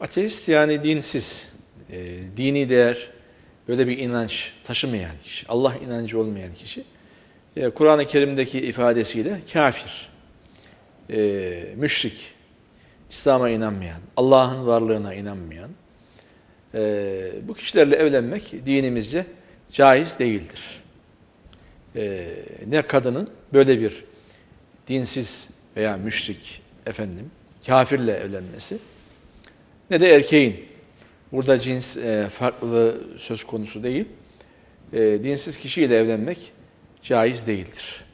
Ateist yani dinsiz, e, dini değer, böyle bir inanç taşımayan kişi, Allah inancı olmayan kişi, e, Kur'an-ı Kerim'deki ifadesiyle kafir, e, müşrik, İslam'a inanmayan, Allah'ın varlığına inanmayan, e, bu kişilerle evlenmek dinimizce caiz değildir. E, ne kadının böyle bir dinsiz veya müşrik, efendim, kafirle evlenmesi, ne de erkeğin. Burada cins e, farklılığı söz konusu değil. E, dinsiz kişiyle evlenmek caiz değildir.